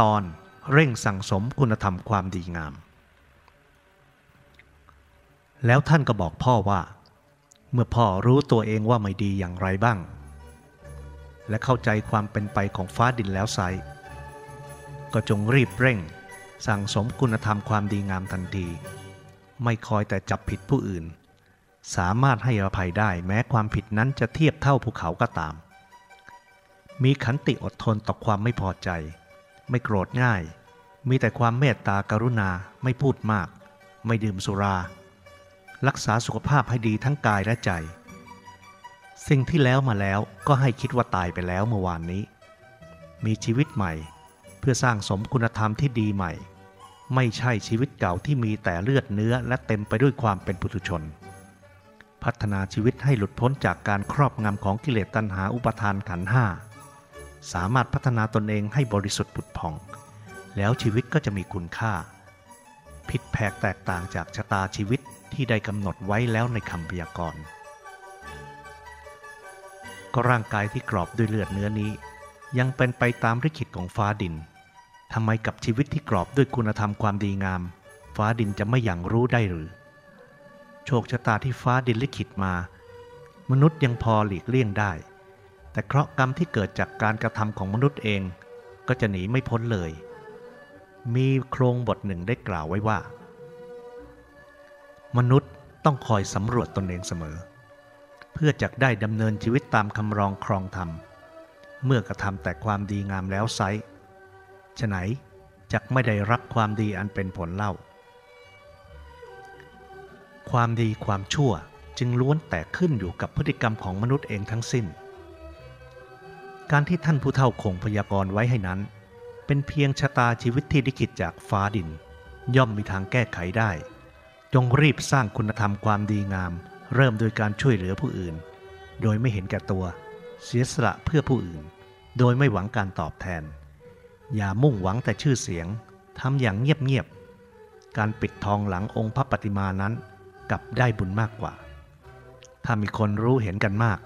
ตอนเร่งสั่งสมคุณธรรมความดีงาม แล้วท่านก็บอกพ่อว่า เมื่อพ่อรู้ตัวเองว่าไม่ดีอย่างไรบ้าง และเข้าใจความเป็นไปของฟ้าดินแล้วไซก็จงรีบเร่ง สั่งสมคุณธรรมความดีงามทันที ไม่คอยแต่จับผิดผู้อื่น สามารถให้อภัยได้แม้ความผิดนั้นจะเทียบเท่าภูเขาก็ตาม มีขันติอดทนต่อความไม่พอใจ ไม่โกรธง่าย มีแต่ความเมตตากรุณาไม่พูดมาก ไม่ดื่มสุรา รักษาสุขภาพให้ดีทั้งกายและใจ สิ่งที่แล้วมาแล้วก็ให้คิดว่าตายไปแล้วเมื่อวานนี้ มีชีวิตใหม่ เพื่อสร้างสมคุณธรรมที่ดีใหม่ ไม่ใช่ชีวิตเก่าที่มีแต่เลือดเนื้อและเต็มไปด้วยความเป็นปุถุชน พัฒนาชีวิตให้หลุดพ้นจากการครอบงำของกิเลสตัณหาอุปทานขันห้า สามารถพัฒนาตนเองให้บริสุทธิ์ผุดผ่อง แล้วชีวิตก็จะมีคุณค่า ผิดแผกแตกต่างจากชะตาชีวิตที่ได้กำหนดไว้แล้วในคำพยากรณ์ก็ร่างกายที่กรอบด้วยเลือดเนื้อนี้ ยังเป็นไปตามลิขิตของฟ้าดินทำไมกับชีวิตที่กรอบด้วยคุณธรรมความดีงาม ฟ้าดินจะไม่อย่างรู้ได้หรือ โชคชะตาที่ฟ้าดินลิขิตมา มนุษย์ยังพอหลีกเลี่ยงได้ แต่เคราะห์กรรมที่เกิดจากการกระทำของมนุษย์เอง ก็จะหนีไม่พ้นเลย มีโครงบทหนึ่งได้กล่าวไว้ว่า มนุษย์ต้องคอยสำรวจตนเองเสมอ เพื่อจักได้ดำเนินชีวิตตามคำรองครองธรรม เมื่อกระทำแต่ความดีงามแล้วไซฉะไหนจักไม่ได้รับความดีอันเป็นผลเล่า ความดีความชั่วจึงล้วนแต่ขึ้นอยู่กับพฤติกรรมของมนุษย์เองทั้งสิ้น การที่ท่านผู้เฒ่าคงพยากรณ์ไว้ให้นั้น เป็นเพียงชะตาชีวิตที่ลิขิตจากฟ้าดิน ย่อมมีทางแก้ไขได้ จงรีบสร้างคุณธรรมความดีงาม เริ่มโดยการช่วยเหลือผู้อื่น โดยไม่เห็นแก่ตัว เสียสละเพื่อผู้อื่น โดยไม่หวังการตอบแทน อย่ามุ่งหวังแต่ชื่อเสียงทำอย่างเงียบๆการปิดทองหลังองค์พระปฏิมานั้นกลับได้บุญมากกว่า ถ้ามีคนรู้เห็นกันมาก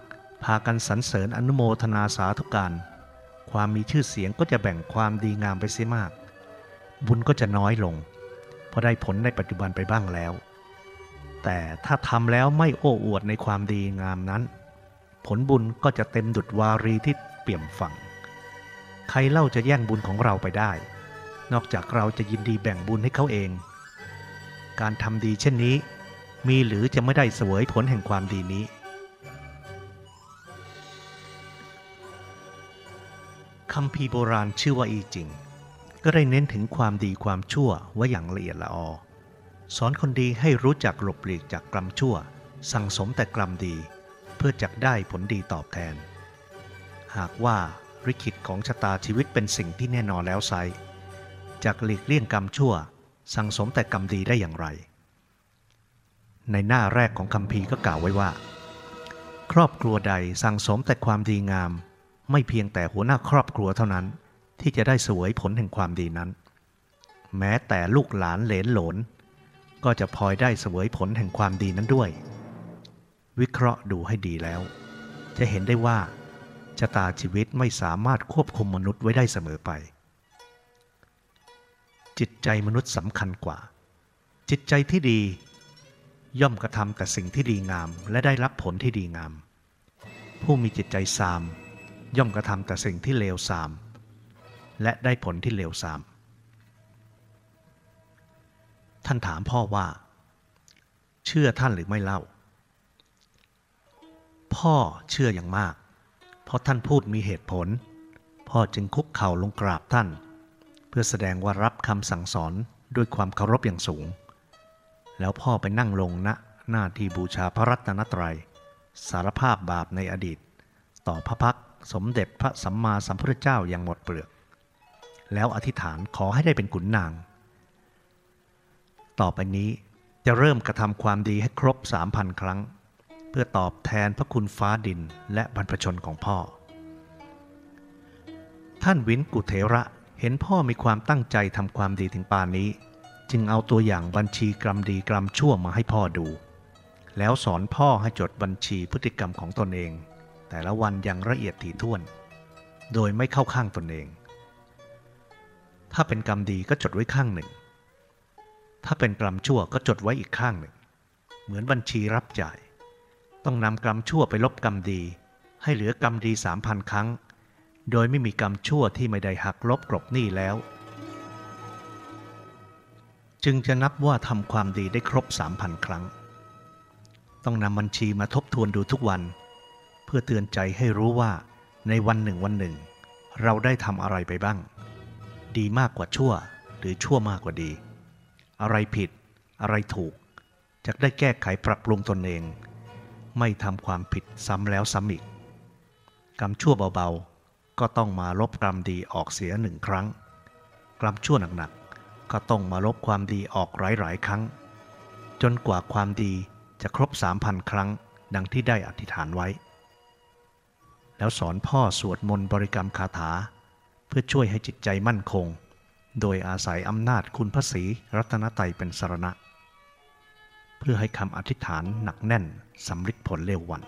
พากันสรรเสริญอนุโมทนาสาธุการ ความมีชื่อเสียงก็จะแบ่งความดีงามไปเสียมาก บุญก็จะน้อยลง เพราะได้ผลในปัจจุบันไปบ้างแล้ว แต่ถ้าทำแล้วไม่โอ้อวดในความดีงามนั้น ผลบุญก็จะเต็มดุจวารีที่เปี่ยมฝั่ง ใครเล่าจะแย่งบุญของเราไปได้ นอกจากเราจะยินดีแบ่งบุญให้เขาเอง การทำดีเช่นนี้ มีหรือจะไม่ได้เสวยผลแห่งความดีนี้ คำพีโบราณชื่อว่าอีจริง ก็ได้เน้นถึงความดีความชั่วไว้อย่างละเอียดละออ สอนคนดีให้รู้จักหลบหลีกจากกรรมชั่ว สั่งสมแต่กรรมดี เพื่อจักได้ผลดีตอบแทน หากว่าริขิตของชะตาชีวิตเป็นสิ่งที่แน่นอนแล้วไซจากหลีกเลี่ยงกรรมชั่ว สั่งสมแต่กรรมดีได้อย่างไร ในหน้าแรกของคำพีก็กล่าวไว้ว่า ครอบครัวใดสั่งสมแต่ความดีงาม ไม่เพียงแต่หัวหน้าครอบครัวเท่านั้น ที่จะได้สวยผลแห่งความดีนั้น แม้แต่ลูกหลานเหลนหลน ก็จะพลอยได้เสวยผลแห่งความดีนั้นด้วย วิเคราะห์ดูให้ดีแล้ว จะเห็นได้ว่าชะตาชีวิตไม่สามารถควบคุมมนุษย์ไว้ได้เสมอไป จิตใจมนุษย์สำคัญกว่า จิตใจที่ดี ย่อมกระทำแต่สิ่งที่ดีงาม และได้รับผลที่ดีงาม ผู้มีจิตใจซาม ย่อมกระทำแต่สิ่งที่เลวทราม และได้ผลที่เลวทราม ท่านถามพ่อว่า เชื่อท่านหรือไม่เล่า พ่อเชื่ออย่างมาก เพราะท่านพูดมีเหตุผล พ่อจึงคุกเข่าลงกราบท่าน เพื่อแสดงว่ารับคำสั่งสอนด้วยความเคารพอย่างสูง แล้วพ่อไปนั่งลงณหน้าที่บูชาพระรัตนตรัย สารภาพบาปในอดีต ต่อพระพัก สมเด็จพระสัมมาสัมพุทธเจ้าอย่างหมดเปลือก แล้วอธิษฐานขอให้ได้เป็นขุนนาง ต่อไปนี้จะเริ่มกระทำความดีให้ครบสามพันครั้ง เพื่อตอบแทนพระคุณฟ้าดินและบรรพชนของพ่อ ท่านวินกุเทระเห็นพ่อมีความตั้งใจทำความดีถึงป่านนี้ จึงเอาตัวอย่างบัญชีกรรมดีกรรมชั่วมาให้พ่อดู แล้วสอนพ่อให้จดบัญชีพฤติกรรมของตนเอง แต่ละวันอย่างละเอียดถี่ถ้วน โดยไม่เข้าข้างตนเอง ถ้าเป็นกรรมดีก็จดไว้ข้างหนึ่ง ถ้าเป็นกรรมชั่วก็จดไว้อีกข้างหนึ่ง เหมือนบัญชีรับจ่าย ต้องนำกรรมชั่วไปลบกรรมดี ให้เหลือกรรมดีสามพันครั้ง โดยไม่มีกรรมชั่วที่ไม่ได้หักลบกลบหนี้แล้ว จึงจะนับว่าทำความดีได้ครบสามพันครั้ง ต้องนำบัญชีมาทบทวนดูทุกวัน พื่อเตือนใจให้รู้ว่า ในวันหนึ่งวันหนึ่ง เราได้ทำอะไรไปบ้าง ดีมากกว่าชั่ว หรือชั่วมากกว่าดี อะไรผิด อะไรถูกจะได้แก้ไขปรับปรุงตนเอง ไม่ทำความผิดซ้ำแล้วซ้ำอีก กรรมชั่วเบาๆ ก็ต้องมาลบกรรมดีออกเสียหนึ่งครั้ง กรรมชั่วหนักๆ ก็ต้องมาลบความดีออกหลายๆ ครั้ง จนกว่าความดีจะครบสามพันครั้ง ดังที่ได้อธิษฐานไว้ แล้วสอนพ่อสวดมนต์บริกรรมคาถา เพื่อช่วยให้จิตใจมั่นคง โดยอาศัยอำนาจคุณพระศรีรัตนตรัยเป็นสารณะ เพื่อให้คำอธิษฐานหนักแน่นสำลิดผลเร็ววัน